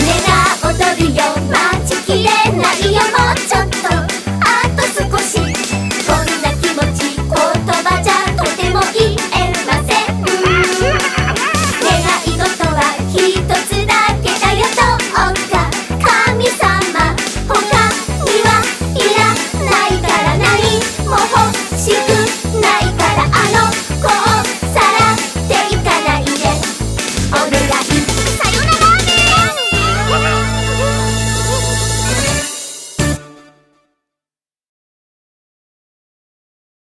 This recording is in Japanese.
れだ